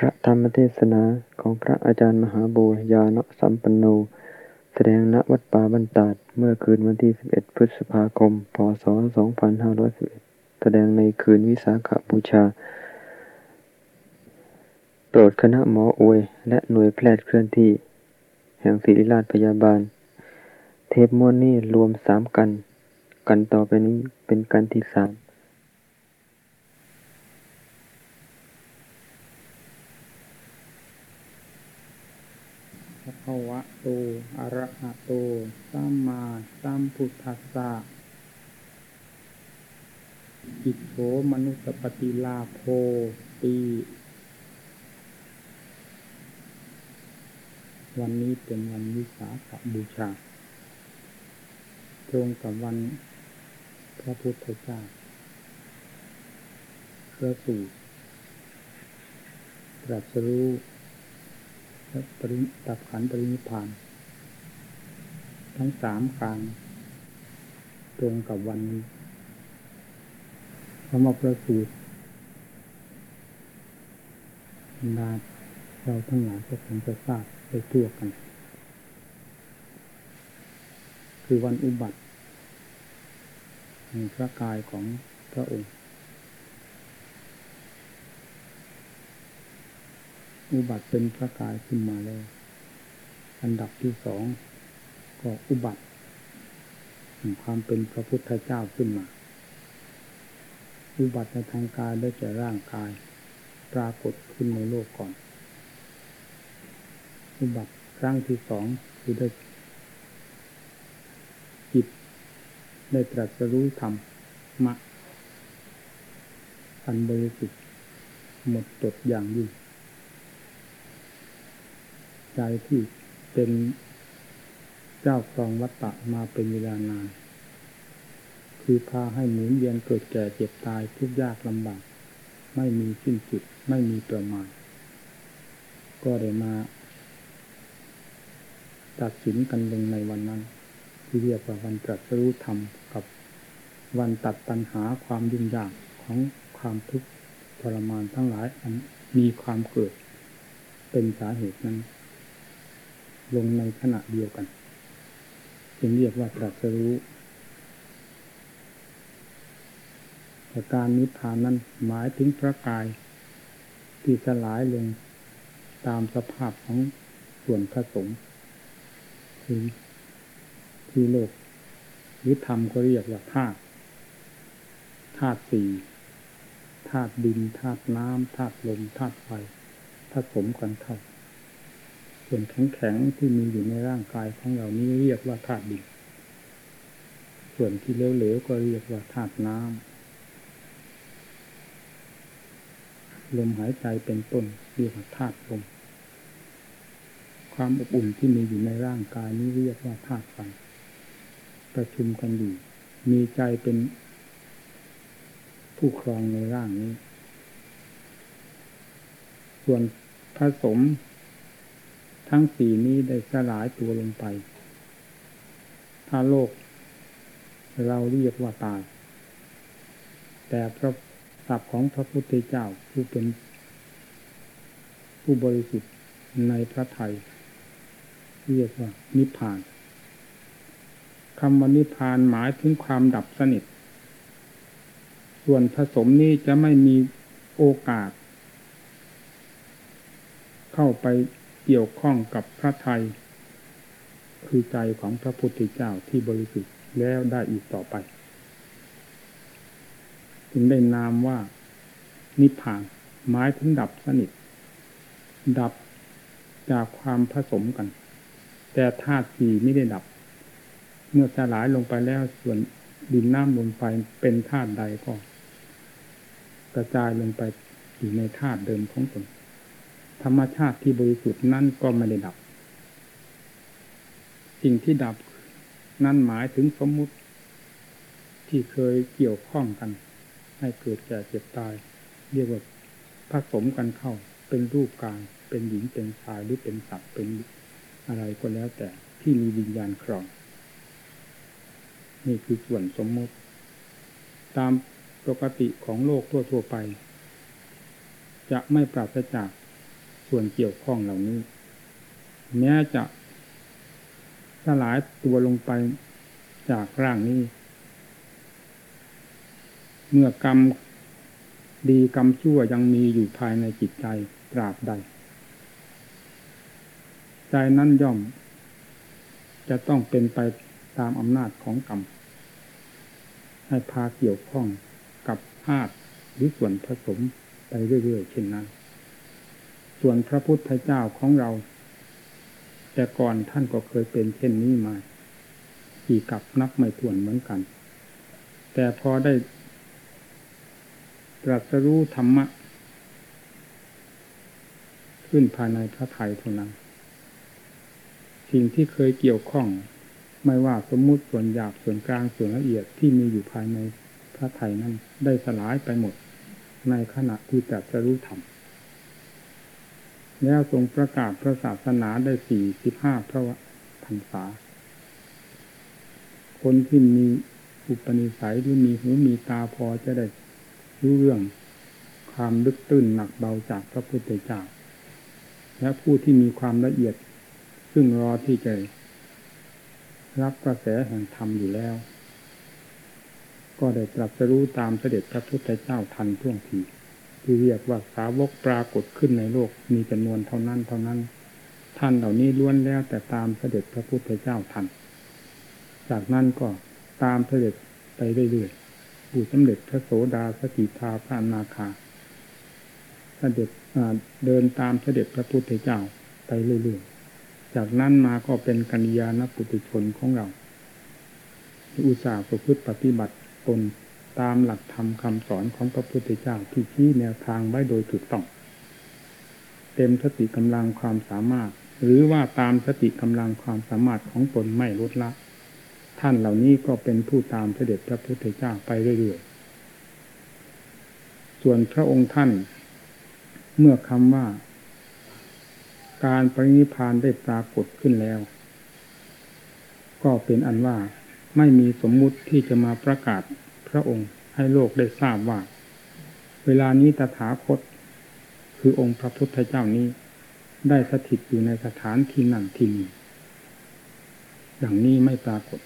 พระธรรมเทศนาของพระอาจารย์มหาบัวยาณสัมปันโน แสดงณวัดป่าบรรดาดเมื่อคืนวันที่ 11 พฤษภาคม พศ 2511 แสดงในคืนวิสาขบูชา โปรดคณะหมออวย และหน่วยแพทย์เคลื่อนที่ แห่งศิริราชพยาบาล เทปม้วนนี้รวมสามกัน กันต่อไปนี้เป็นกันที่สามภค วะโต อะระหะโต สัมมาสัมพุทธัสสะอิโสมนุสปฏิลาโภตีวันนี้เป็นวันวิสาขบูชา ตรงกับวันพระพุทธเจ้าพระสูตรตรัสรู้ ปริตับขันปรินิพาน ทั้งสามกลางตรงกับวันนี้คำว่าประสูตรนาเราทั้งหลายก็คงจะทราบไปทั่วกัน คือวันอุบัติแห่งพระกายของพระองค์ อุบัติเป็นพระกายขึ้นมาแล้ว อันดับที่สองก็อุบัติแห่งความเป็นพระพุทธเจ้าขึ้นมา อุบัติในทางกายได้แก่ร่างกาย ปรากฏขึ้นในโลกก่อน อุบัติครั้งที่สองคือได้จิตได้ตรัสรู้ธรรมมะอันบริสุทธิ์หมดจดอย่างยิ่ง ใจที่เป็นเจ้าครองวัตตะมาเป็นเวลานาน คือพาให้หมุนเวียนเกิดแก่เจ็บตายทุกยากลำบาก ไม่มีสิ้นสุดไม่มีประมาณ ก็ได้มา ตัดสินกันลงในวันนั้น ที่เรียกว่าวันตรัสรู้ธรรมกับวันตัดปัญหาความยุ่งยากของความทุกข์ทรมานทั้งหลายอันมีความเกิดเป็นสาเหตุนั้น ลงในขณะเดียวกันจึงเรียกว่าตรัสรู้แต่การนิพพานนั้นหมายถึงพระกาย ที่สลายลงตามสภาพของส่วนผสมคือที่โลกหรือธรรมก็เรียกว่าธาตุธาตุสี่ธาตุดินธาตุน้ำธาตุลมธาตุไฟผสมกันเข้า ส่วนแข็งๆที่มีอยู่ในร่างกายของเรานี้เรียกว่าธาตุดิน ส่วนที่เหลวๆก็เรียกว่าธาตุน้ำลมหายใจเป็นต้นเรียกว่าธาตุลม ความอบอุ่นที่มีอยู่ในร่างกายนี้เรียกว่าธาตุไฟประชุมกันอยู่มีใจเป็นผู้ครองในร่างนี้ ส่วนผสม ทั้งสี่นี้ได้สลายตัวลงไป ถ้าโลก เราเรียกว่าตาย แต่พระสัพท์ของพระพุทธเจ้าผู้เป็น ผู้บริสุทธิ์ในพระไทย เรียกว่านิพพานคำว่านิพพานหมายถึงความดับสนิท ส่วนผสมนี้จะไม่มีโอกาส เข้าไป เกี่ยวข้องกับพระไทย คือใจของพระพุทธเจ้าที่บริสุทธิ์แล้วได้อีกต่อไป จึงได้นามว่า นิพพานหมายถึงดับสนิท ดับจากความผสมกัน แต่ธาตุสี่ไม่ได้ดับ เมื่อสลายลงไปแล้วส่วนดินน้ำลมไฟเป็นธาตุใดก็ กระจายลงไปอยู่ในธาตุเดิมของตน ธรรมชาติที่บริสุทธิ์นั่นก็ไม่ได้ดับ สิ่งที่ดับนั่นหมายถึงสมมุติ ที่เคยเกี่ยวข้องกัน ให้เกิดแก่เจ็บตาย เรียกว่าผสมกันเข้า เป็นรูปกายเป็นหญิงเป็นชายหรือเป็นสัตว์เป็นอะไรก็แล้วแต่ที่มีวิญญาณครอง นี่คือส่วนสมมติ ตามปกติของโลกทั่วๆไป จะไม่ปราศจาก ส่วนเกี่ยวข้องเหล่านี้ แม้จะสลายตัวลงไปจากร่างนี้ เมื่อกรรมดีกรรมชั่วยังมีอยู่ภายในจิตใจตราบใด ใจนั้นย่อม จะต้องเป็นไปตามอำนาจของกรรม ให้พาเกี่ยวข้องกับธาตุหรือส่วนผสมไปเรื่อยๆเช่นนั้น ส่วนพระพุทธเจ้าของเรา แต่ก่อนท่านก็เคยเป็นเช่นนี้มากี่กับนับไม่ถ้วนเหมือนกัน แต่พอได้ตรัสรู้ธรรมะ ขึ้นภายในพระไทยเท่านั้น สิ่งที่เคยเกี่ยวข้องไม่ว่าสมมุติส่วนหยาบส่วนกลางส่วนละเอียดที่มีอยู่ภายในพระไทยนั้นได้สลายไปหมด ในขณะที่ตรัสรู้ธรรม แล้วทรงประกาศพระศาสนาได้สี่สิบห้าพระพรรษา คนที่มีอุปนิสัยหรือมีหูมีตาพอจะได้รู้เรื่องความลึกตื้นหนักเบาจากพระพุทธเจ้าและผู้ที่มีความละเอียด ซึ่งรอที่จะรับกระแสแห่งธรรมอยู่แล้ว ก็ได้ตรัสรู้ตามเสด็จพระพุทธเจ้าทันท่วงที ที่เรียกว่าสาวกปรากฏขึ้นในโลกมีจำนวนเท่านั้นเท่านั้น ท่านเหล่านี้ล้วนแล้วแต่ตามเสด็จพระพุทธเจ้าทันจากนั้นก็ตามเสด็จไปเรื่อยๆผู้สำเร็จพระโสดาสกิทาพระนาคาเสด็จเดินตามเสด็จพระพุทธเจ้าไปเรื่อยๆ จากนั้นมาก็เป็นกัญญาณปุถุชนของเรา อุตส่าห์ประพฤติปฏิบัติตน ตามหลักธรรมคำสอนของพระพุทธเจ้าที่ชี้แนวทางไว้โดยถูกต้อง เต็มสติกำลังความสามารถ หรือว่าตามสติกำลังความสามารถของตนไม่ลดละ ท่านเหล่านี้ก็เป็นผู้ตามเสด็จพระพุทธเจ้าไปเรื่อยๆส่วนพระองค์ท่าน เมื่อคำว่า การปรินิพานได้ปรากฏขึ้นแล้ว ก็เป็นอันว่าไม่มีสมมุติที่จะมาประกาศ ระองค์ให้โลกได้ทราบว่า เวลานี้ตถาคต คือองค์พระพุทธเจ้านี้ ได้สถิตอยู่ในสถานที่นั่นที่นี้อย่างนี้ไม่ปรากฏ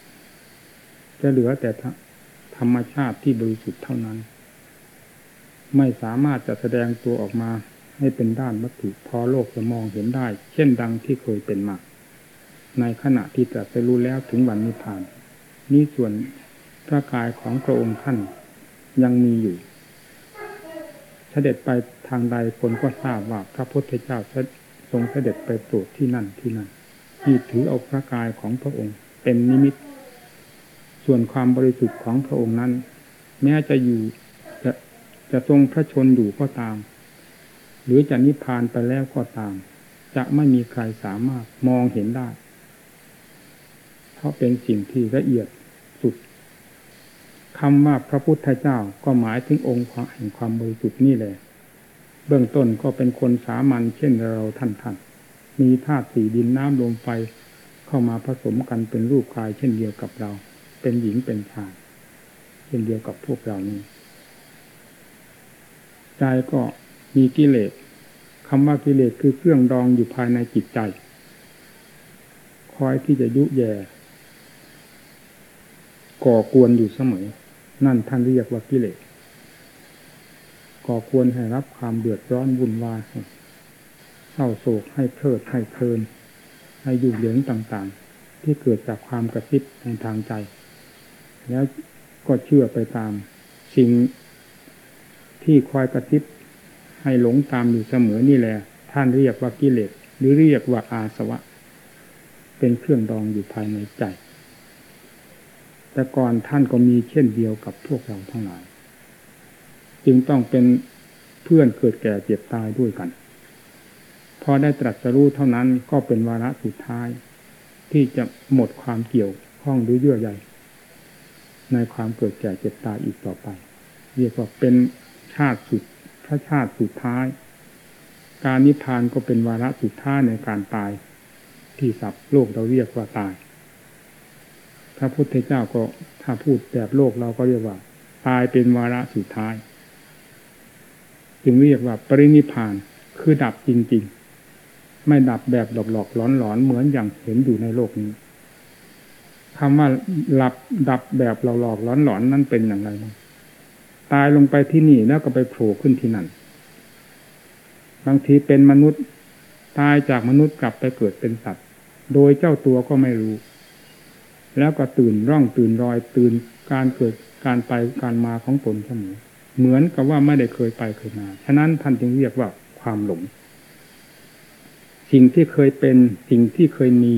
จะเหลือแต่ธรรมชาติที่บริสุทธิ์เท่านั้น ไม่สามารถจะแสดงตัวออกมาให้เป็นด้านวัตถุพอโลกจะมองเห็นได้ เช่นดังที่เคยเป็นมาในขณะที่ตรัสรู้แล้วถึงวันนิพพาน นี่ส่วน พระกายของพระองค์ท่านยังมีอยู่ เสด็จไปทางใดคนก็ทราบว่าพระพุทธเจ้าทรงเสด็จไปโปรดที่นั่นที่นั่นที่ถือเอาพระกายของพระองค์เป็นนิมิต ส่วนความบริสุทธิ์ของพระองค์นั้น แม้จะอยู่จะจะทรงพระชนอยู่ก็ตาม หรือจะนิพพานไปแล้วก็ตาม จะไม่มีใครสามารถมองเห็นได้ เพราะเป็นสิ่งที่ละเอียดสุด คำว่าพระพุทธเจ้าก็หมายถึงองค์แห่งความบริสุทธิ์นี่แหละ เบื้องต้นก็เป็นคนสามัญเช่นเราท่านท่านมีธาตุสี่ดินน้ำลมไฟเข้ามาผสมกันเป็นรูปกาย เช่นเดียวกับเรา เป็นหญิงเป็นชายเช่นเดียวกับพวกเรานี้ใจก็มีกิเลสคำว่ากิเลสคือเครื่องดองอยู่ภายในจิตใจ คอยที่จะยุแย่ก่อกวนอยู่เสมอ นั่นท่านเรียกว่ากิเลสก่อกวนให้รับความเดือดร้อนวุ่นวายเศร้าโศกให้เพลิดให้เพลิน ให้ยุ่เหยิงต่างๆ ที่เกิดจากความกระซิบในทางใจ แล้วก็เชื่อไปตาม สิ่งที่คอยกระซิบให้หลงตามอยู่เสมอนี่แหละท่านเรียกว่ากิเลสหรือเรียกว่าอาสวะ เป็นเครื่องดองอยู่ภายในใจ แต่ก่อนท่านก็มีเช่นเดียวกับพวกเราทั้งหลาย จึงต้องเป็นเพื่อนเกิดแก่เจ็บตายด้วยกัน พอได้ตรัสรู้เท่านั้นก็เป็นวาระสุดท้าย ที่จะหมดความเกี่ยวข้องหรือเยื่อใยในความเกิดแก่เจ็บตายอีกต่อไป เรียกว่าเป็นชาติสุดพระชาติสุดท้าย การนิพพานก็เป็นวาระสุดท้ายในการตาย ที่ศัพท์โลกเราเรียกว่าตาย พระพุทธเจ้าก็ถ้าพูดแบบโลกเราก็เรียกว่า ตายเป็นวาระสุดท้าย จึงเรียกว่าปรินิพานคือดับจริง ๆ ไม่ดับแบบหลอกหลอกหลอนหลอนเหมือนอย่างเห็นอยู่ในโลกนี้คำว่าหลับดับแบบหลอกหลอกหลอนหลอนนั่นเป็นอย่างไรตายลงไปที่นี่แล้วก็ไปโผล่ขึ้นที่นั่น บางทีเป็นมนุษย์ ตายจากมนุษย์กลับไปเกิดเป็นสัตว์ โดยเจ้าตัวก็ไม่รู้ แล้วก็ตื่นร่องตื่นรอยตื่นการเกิดการไปการมาของตนเสมอเหมือนกับว่าไม่ได้เคยไปเคยมา ฉะนั้นท่านจึงเรียกว่าความหลง สิ่งที่เคยเป็น สิ่งที่เคยมี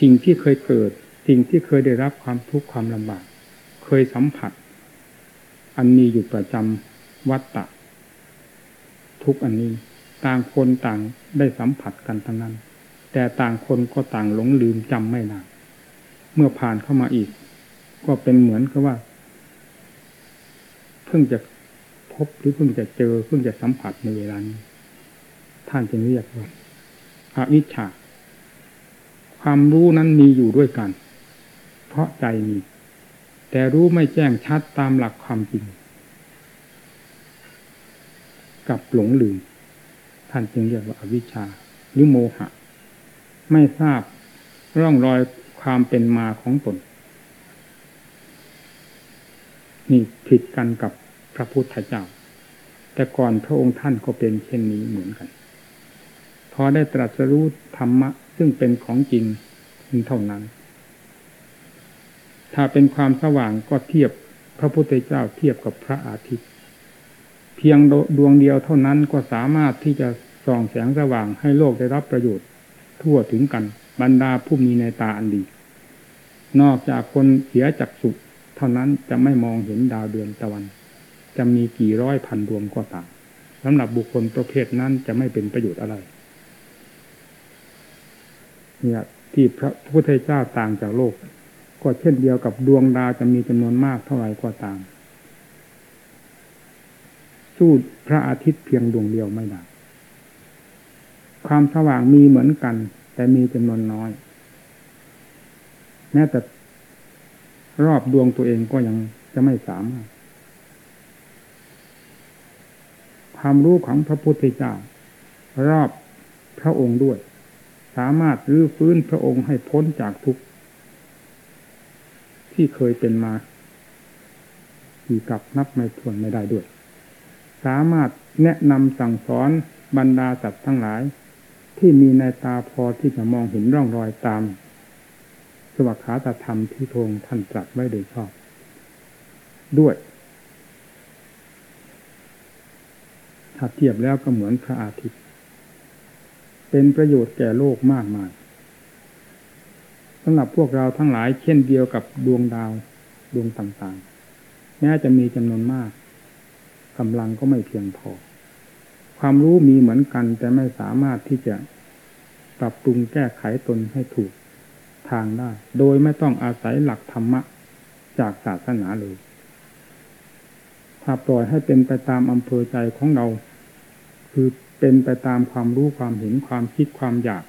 สิ่งที่เคยเกิด สิ่งที่เคยได้รับความทุกข์ความลำบาก เคยสัมผัส อันมีอยู่ประจำวัฏฏะทุกอันนี้ ต่างคนต่างได้สัมผัสกันทั้งนั้น แต่ต่างคนก็ต่างหลงลืมจำไม่นาน เมื่อผ่านเข้ามาอีก ก็เป็นเหมือนกับว่า เพิ่งจะพบหรือเพิ่งจะเจอเพิ่งจะสัมผัสในเวลานี้ท่านจึงเรียกว่าอวิชชาความรู้นั้นมีอยู่ด้วยกัน เพราะใจมี แต่รู้ไม่แจ้งชัดตามหลักความจริง กับหลงลืม ท่านจึงเรียกว่าอวิชชาหรือโมหะ ไม่ทราบร่องรอย ความเป็นมาของตนนี่ผิดกันกับพระพุทธเจ้า แต่ก่อนพระองค์ท่านก็เป็นเช่นนี้เหมือนกัน พอได้ตรัสรู้ธรรมะ ซึ่งเป็นของจริงเท่านั้น ถ้าเป็นความสว่างก็เทียบพระพุทธเจ้าเทียบกับพระอาทิตย์ เพียงดวงเดียวเท่านั้นก็สามารถที่จะส่องแสงสว่างให้โลกได้รับประโยชน์ ทั่วถึงกันบรรดาผู้มีในตาอันดี นอกจากคนเสียจักสุเท่านั้นจะไม่มองเห็นดาวเดือนตะวัน จะมีกี่ร้อยพันดวงก็ตามสำหรับบุคคลประเภทนั้นจะไม่เป็นประโยชน์อะไร เนี่ยที่พระพุทธเจ้าต่างจากโลก ก็เช่นเดียวกับดวงดาวจะมีจำนวนมากเท่าไหร่ก็ตาม สู้พระอาทิตย์เพียงดวงเดียวไม่ได้ความสว่างมีเหมือนกัน แต่มีจำนวนน้อย แม้แต่รอบดวงตัวเองก็ยังจะไม่สามารถ ความรู้ของพระพุทธเจ้า รอบพระองค์ด้วย สามารถรื้อฟื้นพระองค์ให้พ้นจากทุกข์ที่เคยเป็นมาที่กับนับไม่ถ้วนไม่ได้ด้วย สามารถแนะนำสั่งสอนบรรดาสัตว์ทั้งหลาย ที่มีในตาพอที่จะมองเห็นร่องรอยตาม สวัสขาตธรรมที่ทงท่านตรัสไว้โดยชอบ ด้วย ถ้าเทียบแล้วก็เหมือนพระอาทิตย์ เป็นประโยชน์แก่โลกมากมายสำหรับพวกเราทั้งหลายเช่นเดียวกับดวงดาวดวงต่างๆแม้จะมีจำนวนมากกำลังก็ไม่เพียงพอ ความรู้มีเหมือนกันแต่ไม่สามารถที่จะปรับปรุงแก้ไขตนให้ถูก ทางได้ โดยไม่ต้องอาศัยหลักธรรมะจากศาสนาเลย ถ้าปล่อยให้เป็นไปตามอำเภอใจของเรา คือเป็นไปตามความรู้ความเห็นความคิดความอยาก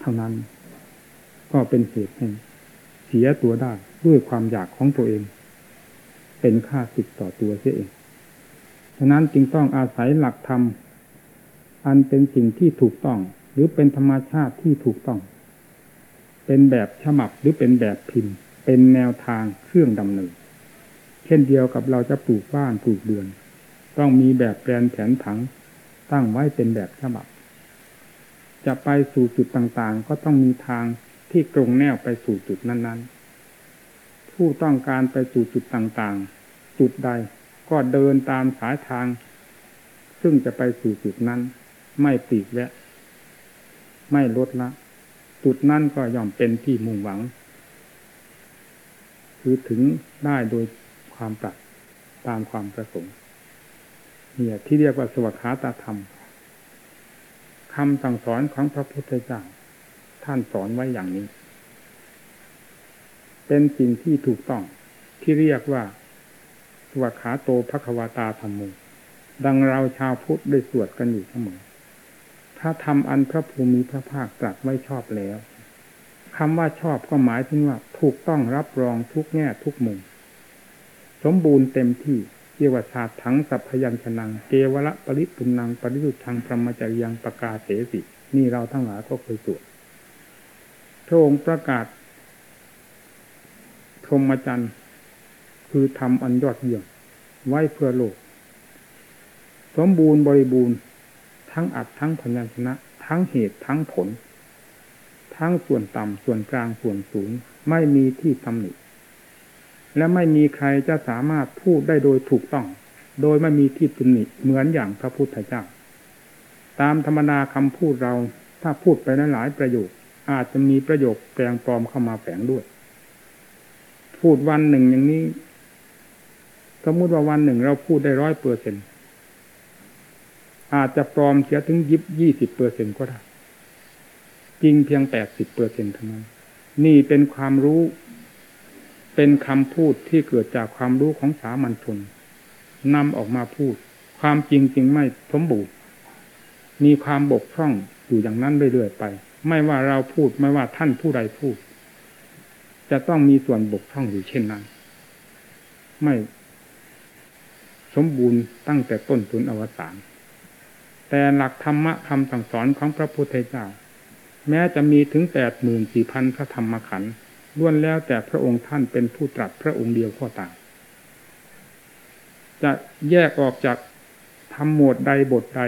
เท่านั้น ก็เป็นเหตุให้เสียตัวได้ด้วยความอยากของตัวเอง เป็นค่าสิทต่อตัวเสียเอง ฉะนั้นจึงต้องอาศัยหลักธรรมอันเป็นสิ่งที่ถูกต้อง หรือเป็นธรรมชาติที่ถูกต้อง เป็นแบบฉบับหรือเป็นแบบพิมพ์ เป็นแนวทางเครื่องดำเนินเช่นเดียวกับเราจะปลูกบ้านปลูกเดือน ต้องมีแบบแปลนแผนผัง ตั้งไว้เป็นแบบฉบับ จะไปสู่จุดต่างๆ ก็ต้องมีทางที่ตรงแนวไปสู่จุดนั้น ๆ ผู้ต้องการไปสู่จุดต่างๆ จุดใดก็เดินตามสายทาง ซึ่งจะไปสู่จุดนั้น ไม่ปีกแวะ ไม่ลดละ จุดนั้นก็ย่อมเป็นที่มุ่งหวัง คือถึงได้โดยความปรักตามความประสงค์เนี่ยที่เรียกว่าสวัสดิตาธรรมคำสั่งสอนของพระพุทธเจ้าท่านสอนไว้อย่างนี้ เป็นสิ่งที่ถูกต้องที่เรียกว่าสวัขาโตภควาตาธรรมโมดังเราชาวพุทธได้สวดกันอยู่เสมอ ถ้าทำอันพระภูมิพระภาคตรัสไว้ชอบแล้วคำว่าชอบก็หมายถึงว่า ถูกต้องรับรองทุกแง่ทุกมุม สมบูรณ์เต็มที่เรียกว่าศาสตร์ทั้งสัพยัญชนะเกวละปริปุนังปริสุทธังพรหมจริยังประกาศเสสินี่เราทั้งหลายก็เคยสวดพระองค์ประกาศพรหมจรรย์คือทำอันยอดเยี่ยมไว้เพื่อโลก สมบูรณ์บริบูรณ์ ทั้งอัดทั้งพยัญชนะ ทั้งเหตุทั้งผล ทั้งส่วนต่ำส่วนกลางส่วนสูง ไม่มีที่ตำหนิและไม่มีใครจะสามารถพูดได้โดยถูกต้อง โดยไม่มีที่ตำหนิเหมือนอย่างพระพุทธเจ้า ตามธรรมนาคำพูดเราถ้าพูดไปนั้นหลายประโยค อาจจะมีประโยคแปลงปลอมเข้ามาแฝงด้วย พูดวันหนึ่งอย่างนี้สมมติว่าวันหนึ่งเราพูดได้ร้อยเปอร์เซ็น อาจจะปลอมเสียถึงยิบยี่สิบเปอร์เซ็นก็ได้ จริงเพียงแปดสิบเปอร์เซ็นเท่านั้น นี่เป็นความรู้ เป็นคำพูดที่เกิดจากความรู้ของสามัญชนนำออกมาพูด ความจริงจริงไม่สมบูรณ์ มีความบกพร่องอยู่อย่างนั้นเรื่อยๆไป ไม่ว่าเราพูดไม่ว่าท่านผู้ใดพูด จะต้องมีส่วนบกพร่องอยู่เช่นนั้น ไม่ สมบูรณ์ตั้งแต่ต้นจนอวสาน แต่หลักธรรมะคำสั่งสอนของพระพุทธเจ้า แม้จะมีถึงแปดหมื่นสี่พันพระธรรมขันธ์ล้วนแล้วแต่พระองค์ท่านเป็นผู้ตรัสพระองค์เดียวข้อตามจะแยกออกจากทำหมวดใดบทใด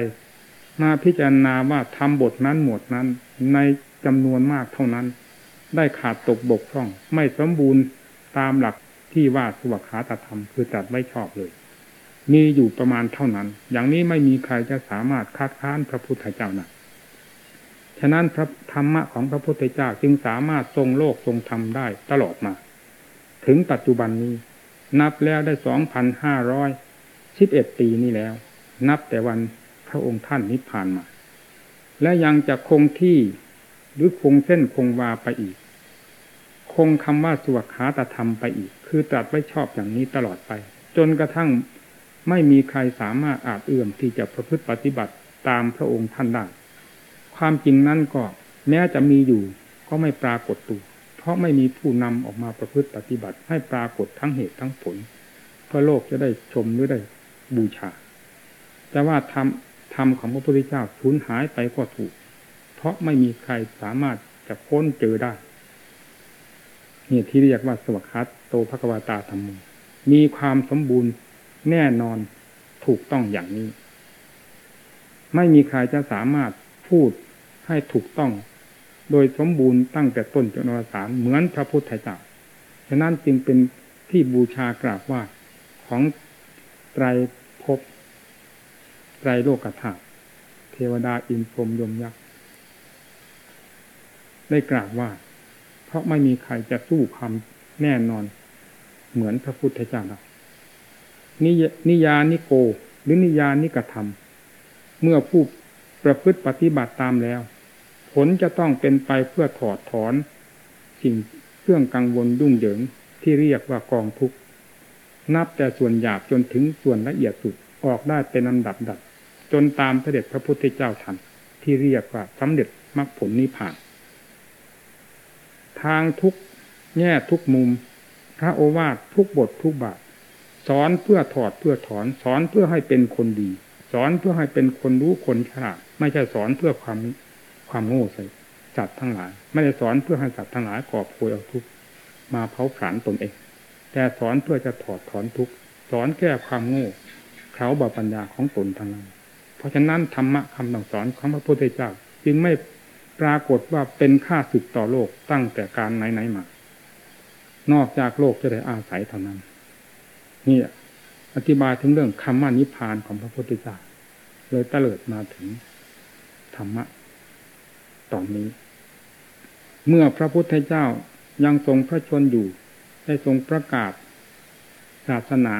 มาพิจารณาว่าทำบทนั้นหมวดนั้น ในจำนวนมากเท่านั้น ได้ขาดตกบกพร่อง ไม่สมบูรณ์ตามหลักที่ว่าสวัขาตธรรมคือจัดไม่ชอบเลย มีอยู่ประมาณเท่านั้น อย่างนี้ไม่มีใครจะสามารถคัดค้านพระพุทธเจ้านะฉะนั้นพระธรรมะของพระพุทธเจ้าจึงสามารถทรงโลกทรงธรรมได้ตลอดมา ถึงปัจจุบันนี้ นับแล้วได้สองพันห้าร้อยสิบเอ็ดปีนี้แล้ว นับแต่วันพระองค์ท่านนิพพานมา และยังจะคงที่หรือคงเส้นคงวาไปอีก คงคำว่าสวขาตธรรมไปอีก คือตรัสไว้ชอบอย่างนี้ตลอดไป จนกระทั่ง ไม่มีใครสามารถอาจเอื้อมที่จะประพฤติปฏิบัติตามพระองค์ท่านได้ความจริงนั่นก็แม้จะมีอยู่ก็ไม่ปรากฏตัวเพราะไม่มีผู้นำออกมาประพฤติปฏิบัติให้ปรากฏทั้งเหตุทั้งผล เพื่อโลกจะได้ชมหรือได้บูชา แต่ว่าธรรมธรรมของพระพุทธเจ้าสูญหายไปก็ถูก เพราะไม่มีใครสามารถจะค้นเจอได้เนี่ยที่เรียกว่าสวัสดิ์โตภควาตาธรรมมีความสมบูรณ์ แน่นอนถูกต้องอย่างนี้ ไม่มีใครจะสามารถพูดให้ถูกต้อง โดยสมบูรณ์ตั้งแต่ต้นจนอวสานเหมือนพระพุทธเจ้าฉะนั้นจึงเป็นที่บูชากราบว่าของไตรภพไตรโลกธาตุเทวดาอินพรมยมยักษ์ได้กราบว่า เพราะไม่มีใครจะสู้คำแน่นอนเหมือนพระพุทธเจ้าเรา นินยานิโก หรือนิยานิกระทำเมื่อผู้ประพฤติปฏิบัติตามแล้ว ผลจะต้องเป็นไปเพื่อถอดถอน สิ่งเครื่องกังวลดุ่งเหยิงที่เรียกว่ากองทุกนับแต่ส่วนหยาบจนถึงส่วนละเอียดสุดออกได้เป็นลำดับดับ จนตามเสด็จพระพุทธเจ้าทันที่เรียกว่าสำเร็จมรรคผลนิพพาน ทางทุกแง่ทุกมุม พระโอวาททุกบททุกบาท สอนเพื่อถอดเพื่อถอน สอนเพื่อให้เป็นคนดี สอนเพื่อให้เป็นคนรู้คนฉลาดไม่ใช่สอนเพื่อความความโง่ใส่สัตว์ทั้งหลาย ไม่ได้สอนเพื่อให้สัตว์ทั้งหลายกอบโวยเอาทุกมาเผาผลาญตนเอง แต่สอนเพื่อจะถอดถอนทุกสอนแก้ความโง่เขาบาปัญญาของตนทั้งนั้นเพราะฉะนั้นธรรมะคำสั่งสอนของพระพุทธเจ้า จึงไม่ปรากฏว่าเป็นค่าศึกต่อโลกตั้งแต่การไหนๆมา นอกจากโลกจะได้อาศัยเท่านั้น นี่อธิบายถึงเรื่องคำว่านิพพานของพระพุทธเจ้าเลยตะเลิดมาถึงธรรมะตอนนี้ เมื่อพระพุทธเจ้ายังทรงพระชนอยู่ ได้ทรงประกาศ ศาสนา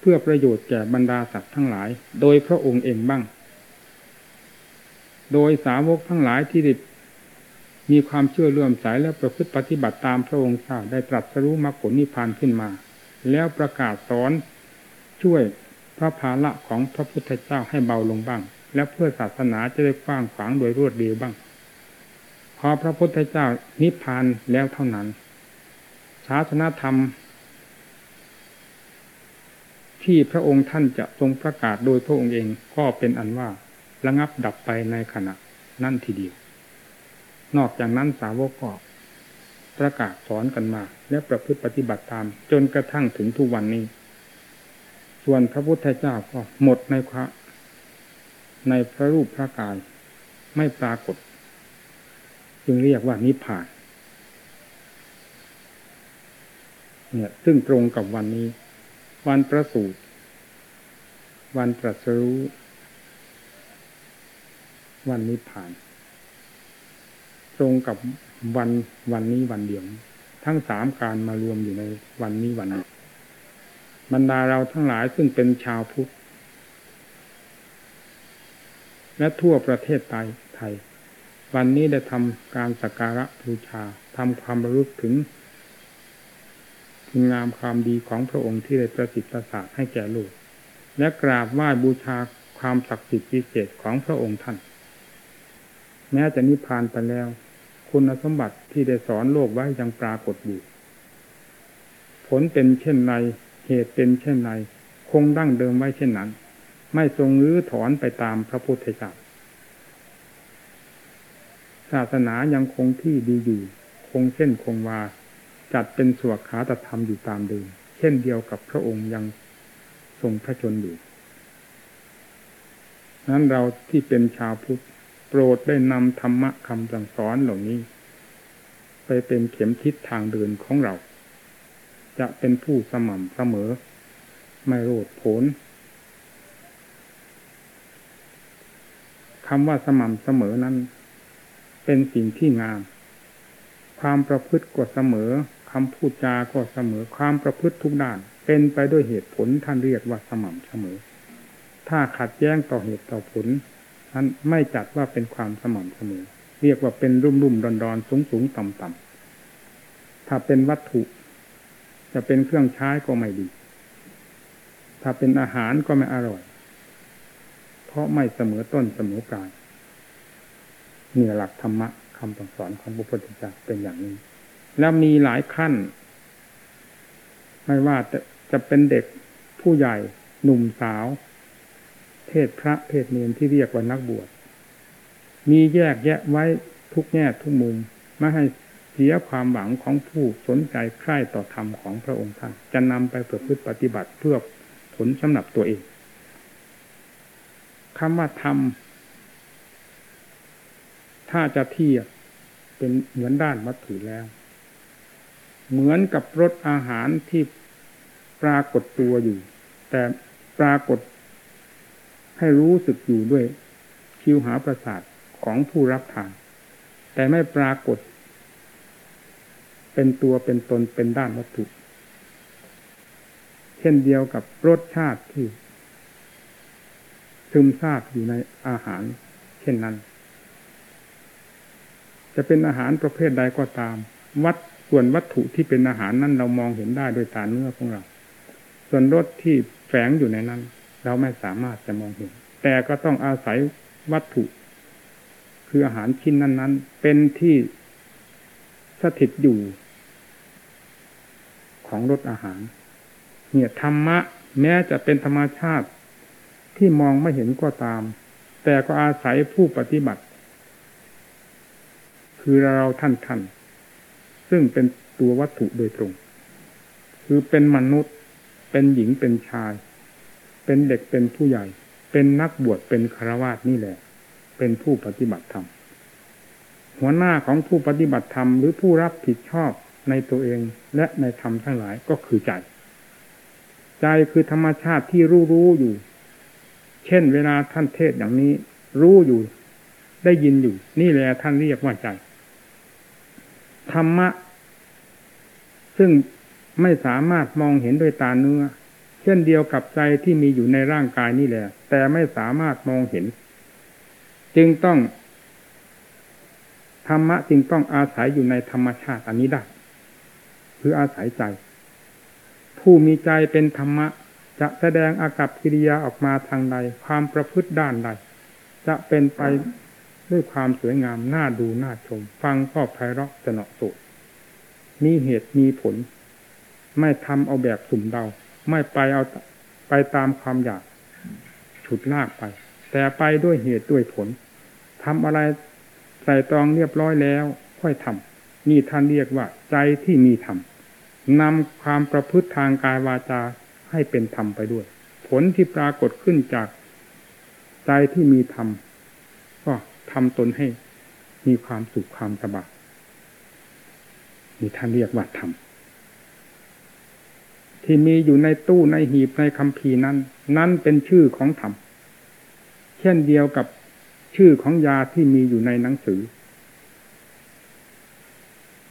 เพื่อประโยชน์แก่บรรดาสัตว์ทั้งหลาย โดยพระองค์เองบ้าง โดยสาวกทั้งหลายที่ด้มีความเชื่อเลื่อมใสและประพฤติปฏิบัติตามพระองค์เจ้าได้ตรัสรู้มรรคผลนิพพานขึ้นมา แล้วประกาศสอนช่วยพระภาละของพระพุทธเจ้าให้เบาลงบ้าง และเพื่อศาสนาจะได้กว้างขวางโดยรวดเร็วบ้าง พอพระพุทธเจ้านิพพานแล้วเท่านั้นศาสนาธรรม ที่พระองค์ท่านจะทรงประกาศโดยพระองค์เองก็เป็นอันว่าระงับดับไปในขณะนั่นทีเดียว นอกจากนั้นสาวกก็ประกาศสอนกันมา และประพฤติปฏิบัติตาม จนกระทั่งถึงทุกวันนี้ ส่วนพระพุทธเจ้าก็หมดในพระในพระรูปพระกายไม่ปรากฏ จึงเรียกว่านิพพาน เนี่ยซึ่งตรงกับวันนี้ วันประสูติวันตรัสรู้ วันนิพพาน ตรงกับวันวันนี้วันเดียว ทั้งสามการมารวมอยู่ในวันนี้วันนี้บรรดาเราทั้งหลายซึ่งเป็นชาวพุทธ และทั่วประเทศไทยไทยวันนี้ได้ทำการสักการะบูชาทำความรู้ถึงคุณงามความดีของพระองค์ที่ได้ประสิทธิ์ประสาทให้แก่โลกและกราบไหว้บูชาความศักดิ์สิทธิ์พิเศษของพระองค์ท่าน แม้จะนิพพานไปแล้ว คุณสมบัติที่ได้สอนโลกไว้ยังปรากฏอยู่ ผลเป็นเช่นไร เหตุเป็นเช่นไร คงดั้งเดิมไว้เช่นนั้น ไม่ทรงรื้อถอนไปตามพระพุทธเจ้าศาสนายังคงที่ดีอยู่ คงเส้นคงวา จัดเป็นสวดขาตธรรมอยู่ตามเดิม เช่นเดียวกับพระองค์ยังทรงพระชนอยู่นั้นเราที่เป็นชาวพุทธ รดได้นำธรรมะคำสั่งสอนเหล่านี้ ไปเป็นเข็มทิศทางเดินของเรา จะเป็นผู้สม่ำเสมอ ไม่โลดโผนคำว่าสม่ำเสมอนั้น เป็นสิ่งที่งาม ความประพฤติก็เสมอคำพูดจาก็เสมอความประพฤติทุกด้าน เป็นไปด้วยเหตุผลท่านเรียกว่าสม่ำเสมอ ถ้าขัดแย้งต่อเหตุต่อผล ท่านไม่จัดว่าเป็นความสม่ำเสมอ เรียกว่าเป็นรุ่มรุ่มดอนดอนสูงสูงต่ำต่ำถ้าเป็นวัตถุ จะเป็นเครื่องใช้ก็ไม่ดี ถ้าเป็นอาหารก็ไม่อร่อย เพราะไม่เสมอต้นเสมอปลายเนี่ยหลักธรรมะคำสอนของพระพุทธเจ้าเป็นอย่างนี้ แล้วมีหลายขั้น ไม่ว่าจะจะเป็นเด็กผู้ใหญ่หนุ่มสาว เพศพระเพศเนรที่เรียกว่านักบวช มีแยกแยะไว้ทุกแง่ทุกมุมไม่ให้เสียความหวังของผู้สนใจใคร่ต่อธรรมของพระองค์ท่านจะนำไปประพฤติปฏิบัติเพื่อผลสำหรับตัวเองคำว่าธรรมถ้าจะเทียบเป็นเหมือนด้านวัตถุแล้ว เหมือนกับรสอาหารที่ปรากฏตัวอยู่ แต่ปรากฏ ให้รู้สึกอยู่ด้วยคิวหาประสาทของผู้รับทาน แต่ไม่ปรากฏ เป็นตัวเป็นตนเป็นด้านวัตถุ เช่นเดียวกับรสชาติที่ซึมซาบอยู่ในอาหาร เช่นนั้น จะเป็นอาหารประเภทใดก็ตาม วัดส่วนวัตถุที่เป็นอาหารนั้นเรามองเห็นได้โดยตาเนื้อของเรา ส่วนรสที่แฝงอยู่ในนั้น เราไม่สามารถจะมองเห็น แต่ก็ต้องอาศัยวัตถุ คืออาหารชิ้นนั้น ๆ เป็นที่สถิตอยู่ของรสอาหาร เนี่ยธรรมะ แม้จะเป็นธรรมชาติที่มองไม่เห็นก็ตาม แต่ก็อาศัยผู้ปฏิบัติ คือเราท่านท่านซึ่งเป็นตัววัตถุโดยตรง คือเป็นมนุษย์เป็นหญิงเป็นชาย เป็นเด็กเป็นผู้ใหญ่ เป็นนักบวชเป็นคารวาสนี่แหละ เป็นผู้ปฏิบัติธรรมหัวหน้าของผู้ปฏิบัติธรรมหรือผู้รับผิดชอบในตัวเองและในธรรมทั้งหลายก็คือใจ ใจคือธรรมชาติที่รู้รู้อยู่ เช่นเวลาท่านเทศอย่างนี้ รู้อยู่ ได้ยินอยู่ นี่แหละท่านเรียกว่าใจ ธรรมะ ซึ่งไม่สามารถมองเห็นด้วยตาเนื้อ ช่นเดียวกับใจที่มีอยู่ในร่างกายนี่แหละ แต่ไม่สามารถมองเห็น จึงต้อง ธรรมะจึงต้องอาศัยอยู่ในธรรมชาติอันนี้ได้คืออาศัยใจ ผู้มีใจเป็นธรรมะ จะแสดงอากับกิริยาออกมาทางใด ความประพฤติด้านใด จะเป็นไปด้วยความสวยงามน่าดูน่าชม ฟังก็ไพเราะสนอสุดมีเหตุมีผล ไม่ทำเอาแบบสุ่มเดา ไม่ไปเอาไปตามความอยากฉุดลากไป แต่ไปด้วยเหตุด้วยผลทำอะไรใส่ตรองเรียบร้อยแล้ว ค่อยทำนี่ท่านเรียกว่า ใจที่มีธรรมนำความประพฤติทางกายวาจาให้เป็นธรรมไปด้วย ผลที่ปรากฏขึ้นจากใจที่มีธรรมก็ทำตนให้มีความสุขความสบายนี่ท่านเรียกว่าธรรม ที่มีอยู่ในตู้ในหีบในคำพีนั้น นั้นเป็นชื่อของธรรม เช่นเดียวกับชื่อของยาที่มีอยู่ในหนังสือ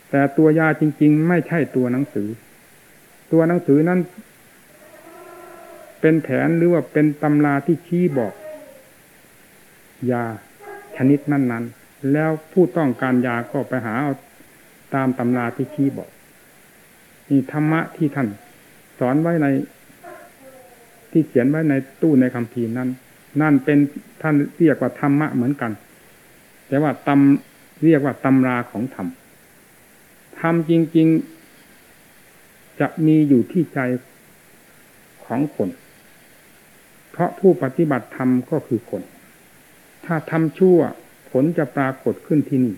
แต่ตัวยาจริง ๆ ไม่ใช่ตัวหนังสือ ตัวหนังสือนั้น เป็นแผนหรือว่าเป็นตำราที่ชี้บอก ยาชนิดนั้น ๆ แล้วผู้ต้องการยาก็ไปหาเอาตามตำราที่ชี้บอกนี่ธรรมะที่ท่าน สอนไว้ใน ที่เขียนไว้ในตู้ในคำพีนั้น นั่นเป็นท่านเรียกว่าธรรมะเหมือนกัน แต่ว่าตำเรียกว่าตำราของธรรมธรรมจริง ๆ จะมีอยู่ที่ใจของคน เพราะผู้ปฏิบัติธรรมก็คือคน ถ้าทำชั่วผลจะปรากฏขึ้นที่นี่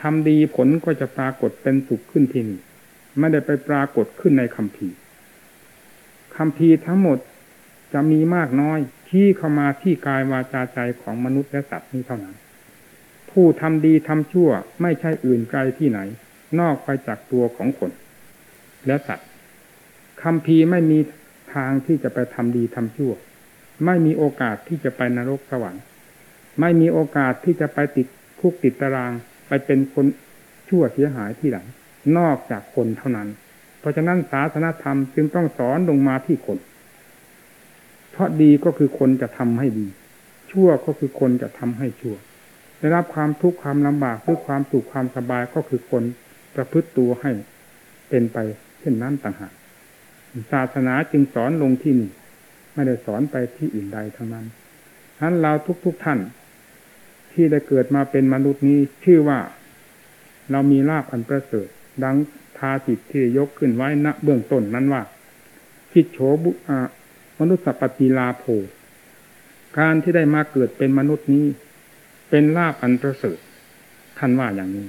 ทำดีผลก็จะปรากฏเป็นสุขขึ้นที่นี่ไม่ได้ไปปรากฏขึ้นในคำพี คำพีทั้งหมดจะมีมากน้อยที่เข้ามาที่กายวาจาใจของมนุษย์และสัตว์นี้เท่านั้น ผู้ทำดีทำชั่วไม่ใช่อื่นไกลที่ไหน นอกไปจากตัวของคน และสัตว์คำพีไม่มีทางที่จะไปทำดีทำชั่ว ไม่มีโอกาสที่จะไปนรกสวรรค์ไม่มีโอกาสที่จะไปติดคุกติดตาราง ไปเป็นคนชั่วเสียหายที่หลัง นอกจากคนเท่านั้น เพราะฉะนั้นศาสนธรรมจึงต้องสอนลงมาที่คน เพราะดีก็คือคนจะทำให้ดี ชั่วก็คือคนจะทำให้ชั่ว ได้รับความทุกข์ความลำบากหรือความสุขความสบายก็คือคนประพฤติตัวให้เป็นไปเช่นนั้นต่างหากศาสนาจึงสอนลงที่นี่ไม่ได้สอนไปที่อื่นใดทั้งนั้นฉะนั้นเราทุกๆทท่าน ที่ได้เกิดมาเป็นมนุษย์นี้ชื่อว่า เรามีลาภอันประเสริฐดังาจิตที่ยกขึ้นไว้ณเบื้องต้นนั้นว่าคิดโฉบุมนุษย์ปฏิลาโภการที่ได้มาเกิดเป็นมนุษย์นี้ เป็นลาภอันประเสริฐท่านว่าอย่างนี้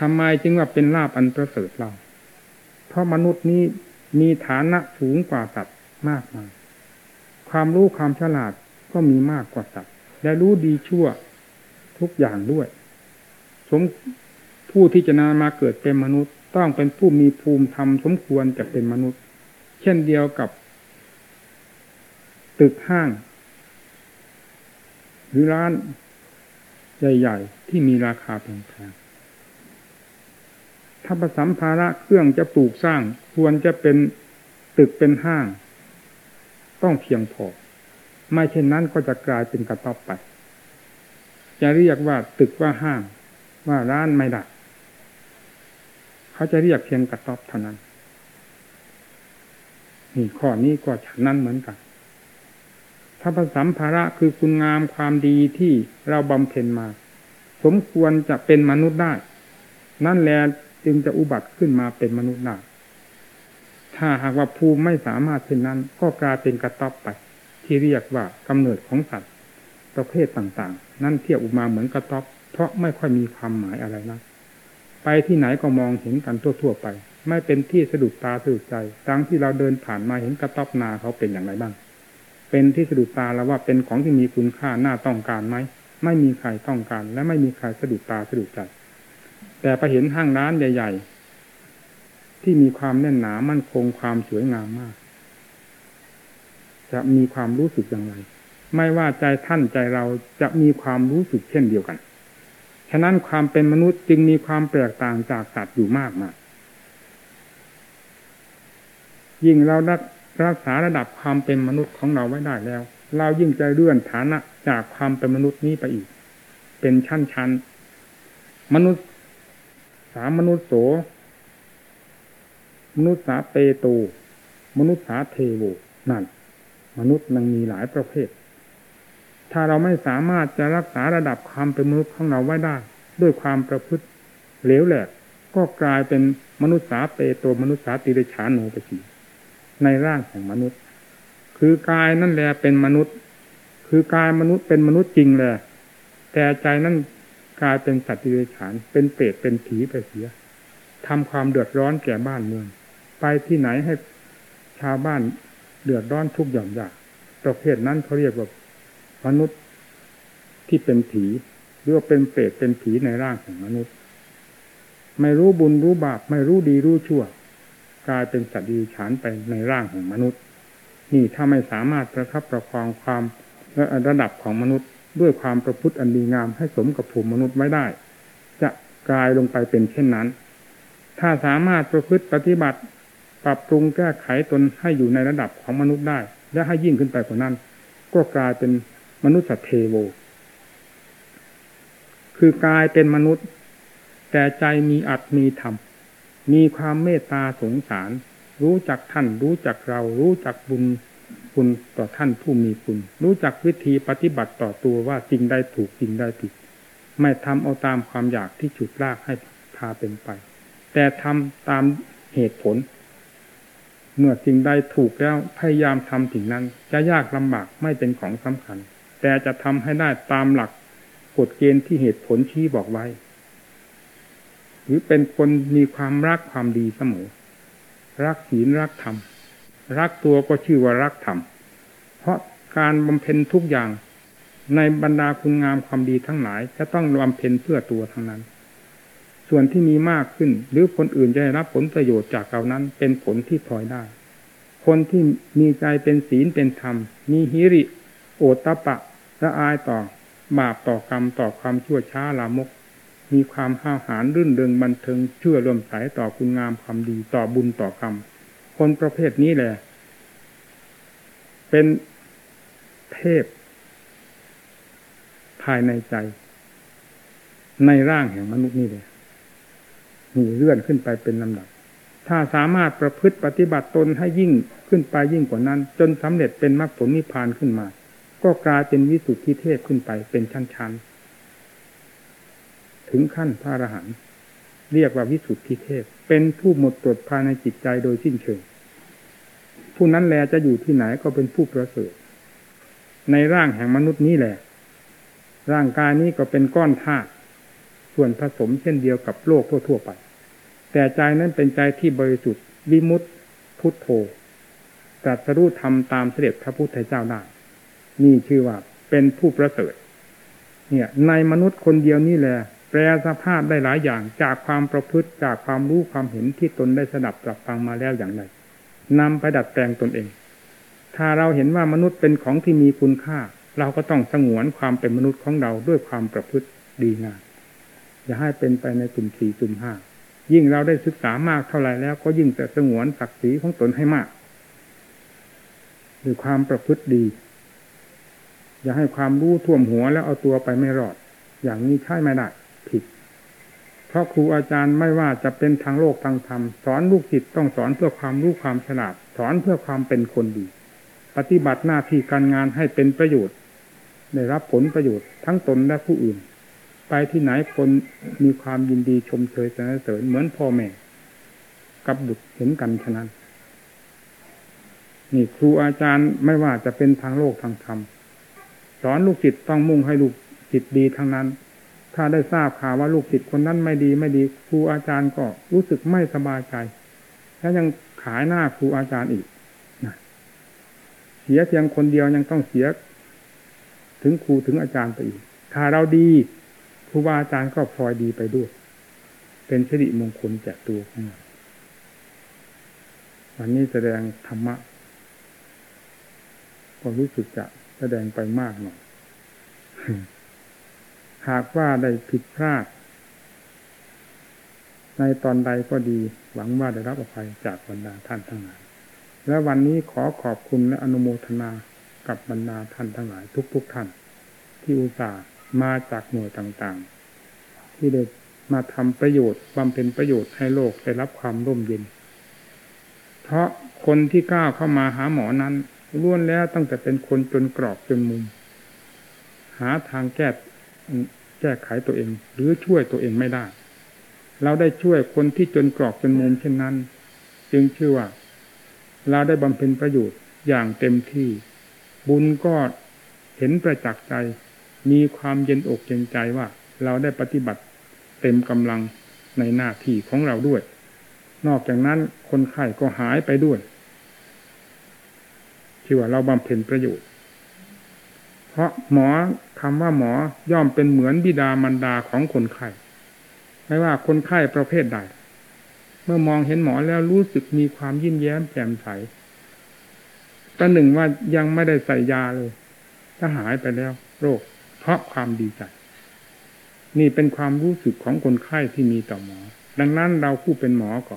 ทำไมจึงว่าเป็นลาภอันประเสริฐเรา เพราะมนุษย์นี้มีฐานะสูงกว่าสัตว์มากมายความรู้ความฉลาดก็มีมากกว่าสัตว์และรู้ดีชั่วทุกอย่างด้วย สม ผู้ที่จะนามาเกิดเป็นมนุษย์ ต้องเป็นผู้มีภูมิธรรมสมควรจะเป็นมนุษย์ เช่นเดียวกับตึกห้าง หรือร้านใหญ่ ๆ ที่มีราคาแพงๆถ้าประสัมภาระเครื่องจะปลูกสร้างควรจะเป็นตึกเป็นห้าง ต้องเพียงพอ ไม่เช่นนั้นก็จะกลายเป็นกระต๊อบไป จะเรียกว่าตึกว่าห้างว่าร้านไม่ได้ เขาจะเรียกเพียงกระต๊อบเท่านั้นนี่ข้อนี้ก็ฉันนั้นเหมือนกันถ้าผสัมภาระคือคุณงามความดีที่เราบำเพ็ญมา สมควรจะเป็นมนุษย์ได้ นั่นแหละจึงจะอุบัติขึ้นมาเป็นมนุษย์ได้ถ้าหากว่าภูมิไม่สามารถเช่นนั้น ก็กลายเป็นกระต๊อบไป ที่เรียกว่ากำเนิดของสัตว์ประเภทต่างๆ นั่นเทียบอุมาเหมือนกระต๊อบเพราะไม่ค่อยมีความหมายอะไรนะ ไปที่ไหนก็มองเห็นกันทั่ว ๆ ไป ไม่เป็นที่สะดุดตาสะดุดใจดังที่เราเดินผ่านมาเห็นกระต๊อบนาเขาเป็นอย่างไรบ้าง เป็นที่สะดุดตาแล้วว่าเป็นของที่มีคุณค่าน่าต้องการไหมไม่มีใครต้องการ และไม่มีใครสะดุดตาสะดุดใจ แต่ไปเห็นห้างร้านใหญ่ ๆ ที่มีความแน่นหนามั่นคงความสวยงามมาก จะมีความรู้สึกอย่างไร ไม่ว่าใจท่านใจเราจะมีความรู้สึกเช่นเดียวกัน ฉะนั้นความเป็นมนุษย์จึงมีความแตกต่างจากสัตว์อยู่มากมากยิ่งเรารักษาระดับความเป็นมนุษย์ของเราไว้ได้แล้ว เรายิ่งจะเลื่อนฐานะจากความเป็นมนุษย์นี้ไปอีก เป็นชั้นชั้นมนุษย์ สามนุษย์โส มนุษย์สาเปโต มนุษย์สาเทโวนั่น มนุษย์มันมีหลายประเภท ถ้าเราไม่สามารถจะรักษาระดับความเป็นมนุษย์ของเราไว้ได้ ด้วยความประพฤติเหลวแหลกก็กลายเป็นมนุษย์สาเปโตมนุษย์สาติเรชานโนไปสีในร่างของมนุษย์ คือกายนั่นแหละเป็นมนุษย์ คือกายมนุษย์เป็นมนุษย์จริงแหละแต่ใจนั้นกลายเป็นสัตว์ดิเรกชันเป็นเปรตเป็นผีไปเสียทำความเดือดร้อนแก่บ้านเมือง ไปที่ไหนให้ชาวบ้านเดือดร้อนทุกอย่างยางประเภทนั้นเขาเรียกว่า มนุษย์ที่เป็นผีหรือว่าเป็นเปรตเป็นผีในร่างของมนุษย์ ไม่รู้บุญรู้บาปไม่รู้ดีรู้ชั่ว กลายเป็นสัตว์ดีฉานไปในร่างของมนุษย์ นี่ถ้าไม่สามารถประคับประคองความระดับของมนุษย์ ด้วยความประพฤติอันดีงามให้สมกับภูมิมนุษย์ไม่ได้ จะกลายลงไปเป็นเช่นนั้น ถ้าสามารถประพฤติปฏิบัติปรับปรุงแก้ไขตนให้อยู่ในระดับของมนุษย์ได้ และให้ยิ่งขึ้นไปกว่านั้น ก็กลายเป็น มนุษย์เทโว คือกายเป็นมนุษย์ แต่ใจมีอัตมีธรรม มีความเมตตาสงสาร รู้จักท่าน รู้จักเรา รู้จักบุญคุณต่อท่านผู้มีคุณ รู้จักวิธีปฏิบัติต่อตัวว่าจริงได้ถูกจริงได้ผิด ไม่ทำเอาตามความอยากที่ฉุดลากให้พาเป็นไป แต่ทำตามเหตุผล เมื่อสิ่งใดถูกแล้วพยายามทำสิ่งนั้น จะยากลำบากไม่เป็นของสำคัญ แต่จะทำให้ได้ตามหลักกฎเกณฑ์ที่เหตุผลชี้บอกไว้ หรือเป็นคนมีความรักความดีเสมอ รักศีลรักธรรม รักตัวก็ชื่อว่ารักธรรม เพราะการบำเพ็ญทุกอย่างในบรรดาคุณงามความดีทั้งหลาย จะต้องบำเพ็ญเพื่อตัวทั้งนั้น ส่วนที่มีมากขึ้น หรือคนอื่นจะได้รับผลประโยชน์จากเรานั้น เป็นผลที่พลอยได้ คนที่มีใจเป็นศีลเป็นธรรม มีหิริ โอตตะปะ ละอายต่อบาปต่อกรรมต่อความชั่วช้าลามก มีความห้าวหาญรื่นเริงบันเทิงเชื่อเลื่อมใสต่อคุณงามความดีต่อบุญต่อกรรม คนประเภทนี้แหละ เป็นเทพ ภายในใจ ในร่างแห่งมนุษย์นี่เลยมีเลื่อนขึ้นไปเป็นลำดับ ถ้าสามารถประพฤติปฏิบัติตนให้ยิ่งขึ้นไปยิ่งกว่านั้น จนสำเร็จเป็นมรรคผลนิพพานขึ้นมา ก็กลายเป็นวิสุทธิเทพขึ้นไปเป็นชั้นๆ ถึงขั้นพระอรหันต์เรียกว่าวิสุทธิเทพ เป็นผู้หมดจดภายในจิตใจโดยสิ้นเชิง ผู้นั้นแลจะอยู่ที่ไหนก็เป็นผู้ประเสริฐ ในร่างแห่งมนุษย์นี้แหละ ร่างกายนี้ก็เป็นก้อนธาตุส่วนผสมเช่นเดียวกับโลกทั่วๆไป แต่ใจนั้นเป็นใจที่บริสุทธิ์วิมุตติพุทโธตรัสรู้ธรรมตามเสด็จพระพุทธเจ้าได้ นี่ชื่อว่าเป็นผู้ประเสริฐ เนี่ย ในมนุษย์คนเดียวนี่แหละแปลสภาพได้หลายอย่างจากความประพฤติจากความรู้ความเห็นที่ตนได้สดับตรับฟังมาแล้วอย่างไรนำไปดัดแปลงตนเอง ถ้าเราเห็นว่ามนุษย์เป็นของที่มีคุณค่า เราก็ต้องสงวนความเป็นมนุษย์ของเราด้วยความประพฤติดีงามอย่าให้เป็นไปในกลุ่มสี่กลุ่มห้ายิ่งเราได้ศึกษามากเท่าไหร่แล้วก็ยิ่งจะสงวนศักดิ์ศรีของตนให้มากด้วยความประพฤติดี อย่าให้ความรู้ท่วมหัวแล้วเอาตัวไปไม่รอด อย่างนี้ใช่ไม่ได้ ผิด เพราะครูอาจารย์ไม่ว่าจะเป็นทางโลกทางธรรม สอนลูกศิษย์ต้องสอนเพื่อความรู้ความฉลาด สอนเพื่อความเป็นคนดี ปฏิบัติหน้าที่การงานให้เป็นประโยชน์ ได้รับผลประโยชน์ทั้งตนและผู้อื่น ไปที่ไหนคนมีความยินดีชมเชยสรรเสริญเหมือนพ่อแม่ กับบุตรเห็นกันฉะนั้นนี่ครูอาจารย์ไม่ว่าจะเป็นทางโลกทางธรรม สอนลูกศิษย์ต้องมุ่งให้ลูกศิษย์ดีทั้งนั้น ถ้าได้ทราบข่าวว่าลูกศิษย์คนนั้นไม่ดีไม่ดีครูอาจารย์ก็รู้สึกไม่สบายใจ แล้วยังขายหน้าครูอาจารย์อีกเสียเพียงคนเดียวยังต้องเสีย ถึงครูถึงอาจารย์ไปอีก ถ้าเราดีครูบาอาจารย์ก็พลอยดีไปด้วย เป็นสิริมงคลแก่ตัวของเราวันนี้แสดงธรรมะก็รู้สึกจะ แสดงไปมากหน่อยหากว่าได้ผิดพลาด ในตอนใดก็ดี หวังว่าได้รับอภัยจากบรรดาท่านทั้งหลาย และวันนี้ขอขอบคุณและอนุโมทนากับบรรดาท่านทั้งหลาย ทุกๆทท่าน ที่อุตส่าห์มาจากหน่วยต่างๆ ที่ได้มาทำประโยชน์ความเป็นประโยชน์ให้โลกได้รับความร่มเย็น เพราะคนที่กล้าเข้ามาหาหมอนั้น ล้วนแล้วตั้งแต่เป็นคนจนกรอบจนมุม หาทางแก้แก้ไขตัวเอง หรือช่วยตัวเองไม่ได้ เราได้ช่วยคนที่จนกรอบจนมุมเช่นนั้น จึงชื่อว่า เราได้บำเพ็ญประโยชน์อย่างเต็มที่ บุญก็เห็นประจักษ์ใจ มีความเย็นอกเย็นใจว่า เราได้ปฏิบัติเต็มกำลังในหน้าที่ของเราด้วย นอกจากนั้นคนไข้ก็หายไปด้วย ที่ว่าเราบำเพ็ญประโยชน์ เพราะหมอคำว่าหมอย่อมเป็นเหมือนบิดามารดาของคนไข้ไม่ว่าคนไข้ประเภทใด เมื่อมองเห็นหมอแล้วรู้สึกมีความยิ้มแย้มแจ่มใสประหนึ่งว่ายังไม่ได้ใส่ยาเลยถ้าหายไปแล้วโรค เพราะความดีใจ นี่เป็นความรู้สึกของคนไข้ที่มีต่อหมอ ดังนั้นเราผู้เป็นหมอก็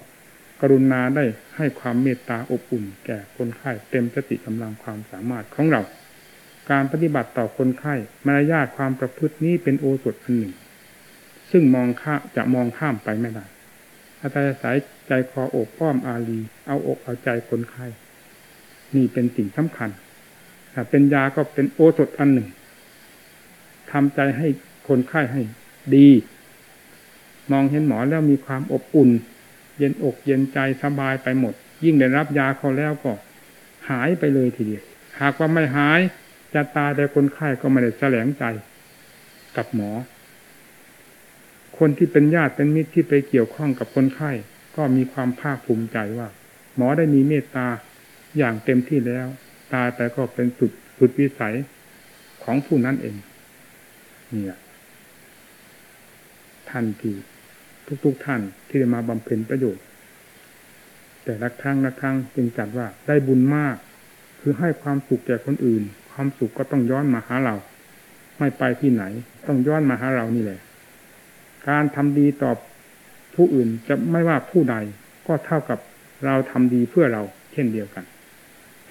กรุณาได้ให้ความเมตตาอบอุ่น แก่คนไข้เต็มสติกำลังความสามารถของเรา การปฏิบัติต่อคนไข้มารยาทความประพฤตินี้เป็นโอสถอันหนึ่ง ซึ่งมองข้าจะมองข้ามไปไม่ได้อาศัยใจคออกอ้อมอารีเอาอกเอาใจคนไข้นี่เป็นสิ่งสำคัญถ้าเป็นยาก็เป็นโอสถอันหนึ่งทำใจให้คนไข้ให้ดี มองเห็นหมอแล้วมีความอบอุ่น เย็นอกเย็นใจสบายไปหมด ยิ่งได้รับยาเขาแล้วก็ หายไปเลยทีเดียวหากว่าไม่หายจะตายแต่คนไข้ก็ไม่ได้แสลงใจกับหมอ คนที่เป็นญาติเป็นมิตรที่ไปเกี่ยวข้องกับคนไข้ ก็มีความภาคภูมิใจว่า หมอได้มีเมตตาอย่างเต็มที่แล้ว ตายไปก็เป็นสุดสุดวิสัยของผู้นั้นเองนี่ท่านที่ ทุกๆทท่านที่ได้มาบำเพ็ญประโยชน์ แต่ละครั้งละครั้งจึงจัดว่าได้บุญมาก คือให้ความสุขแก่คนอื่น ความสุขก็ต้องย้อนมาหาเรา ไม่ไปที่ไหน ต้องย้อนมาหาเรานี่แหละ การทำดีต่อผู้อื่นจะไม่ว่าผู้ใดก็เท่ากับเราทำดีเพื่อเราเช่นเดียวกัน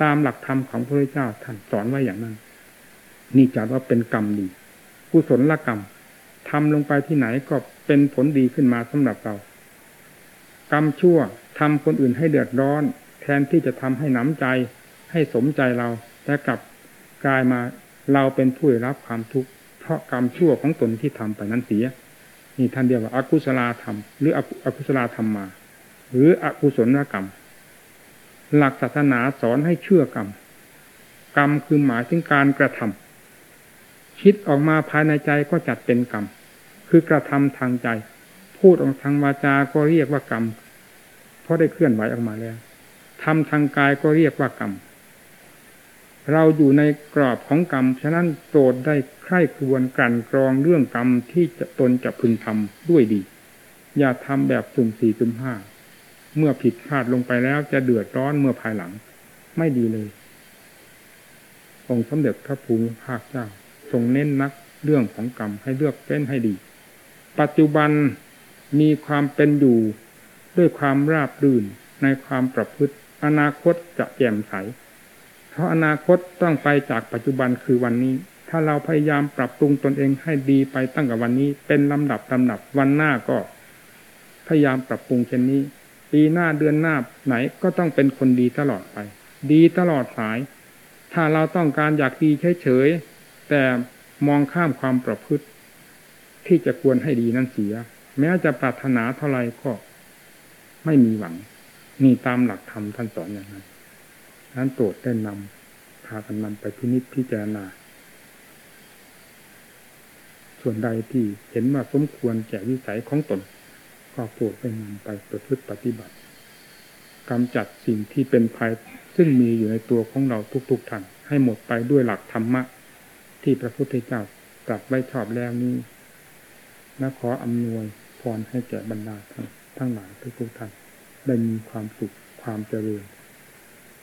ตามหลักธรรมของพระพุทธเจ้าท่านสอนไว้อย่างนั้น นี่จัดว่าเป็นกรรมดีกุศลกรรมทำลงไปที่ไหนก็ เป็นผลดีขึ้นมาสำหรับเรา กรรมชั่วทำคนอื่นให้เดือดร้อน แทนที่จะทำให้หนำใจ ให้สมใจเราแต่กลับกลายมาเราเป็นผู้รับความทุกข์เพราะกรรมชั่วของตนที่ทำไปนั้นเสียนี่ท่านเรียกว่าอากุศลธรรมหรืออกุศลธรรมมา หรืออกุศลกรรม หลักศาสนาสอนให้เชื่อกรรม กรรมคือหมายถึงการกระทำคิดออกมาภายในใจก็จัดเป็นกรรม คือกระทำทางใจ พูดออกทางวาจาก็เรียกว่ากรรม เพราะได้เคลื่อนไหวออกมาแล้วทำทางกายก็เรียกว่ากรรม เราอยู่ในกรอบของกรรม ฉะนั้นโปรดได้ใคร่ครวญกันกรองเรื่องกรรมที่จะตนจะพึงทำด้วยดี อย่าทำแบบสุ่มสี่สุ่มห้า เมื่อผิดพลาดลงไปแล้วจะเดือดร้อนเมื่อภายหลัง ไม่ดีเลย องค์สมเด็จพระภูมิภาคเจ้าทรงเน้นนักเรื่องของกรรมให้เลือกเป็นให้ดี ปัจจุบันมีความเป็นอยู่ด้วยความราบรื่นในความประพฤติ อนาคตจะแจ่มใส เพราะอนาคตต้องไปจากปัจจุบันคือวันนี้ ถ้าเราพยายามปรับปรุงตนเองให้ดีไปตั้งแต่วันนี้ เป็นลำดับลำดับวันหน้าก็ พยายามปรับปรุงเช่นนี้ ปีหน้าเดือนหน้าไหนก็ต้องเป็นคนดีตลอดไป ดีตลอดสาย ถ้าเราต้องการอยากดีเฉยๆแต่มองข้ามความประพฤติ ที่จะควรให้ดีนั้นเสีย แม้จะปรารถนาเท่าไรก็ไม่มีหวัง นี่ตามหลักธรรมท่านสอนอย่างนั้นนั้นโปรดได้นำพากันนำไปพินิจพิจารณา ส่วนใดที่เห็นว่าสมควรแก่วิสัยของตน ก็โปรดไปนำไปประพฤติปฏิบัติกำจัดสิ่งที่เป็นภัยซึ่งมีอยู่ในตัวของเราทุกๆท่านให้หมดไปด้วยหลักธรรมะ ที่พระพุทธเจ้าตรัสไว้ชอบแล้วนี้ และขออำนวยพรให้แก่บรรดาท่านทั้งหลายทุกท่านได้มีความสุขความเจริญ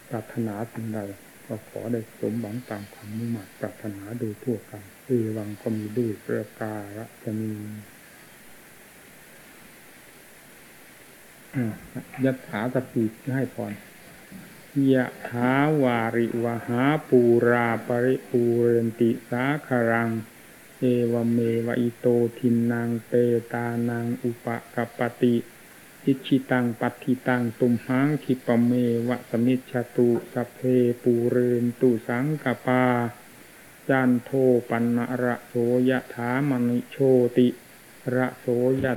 ปรารถนาสิ่งใดก็ขอได้สมหวังตามความมุ่งหมั่นปรารถนาโดยทั่วกันเอวังก็มีด้วยเประการจะมียัตถาสปีให้พรยะถาวาริวหาปูราปริปูเรนติสาคารัง เอวเมวอิโตทินนางเปตานางอุปกปติอิชิตังปัติตังตุมหังคิปเมวะสมิชตุสเพปูเรนตุสังกปาจันโทปันนระโสยะถามณิโชติ ระโสยะ